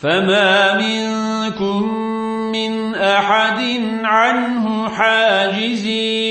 فما منكم من أحد عنه حاجزين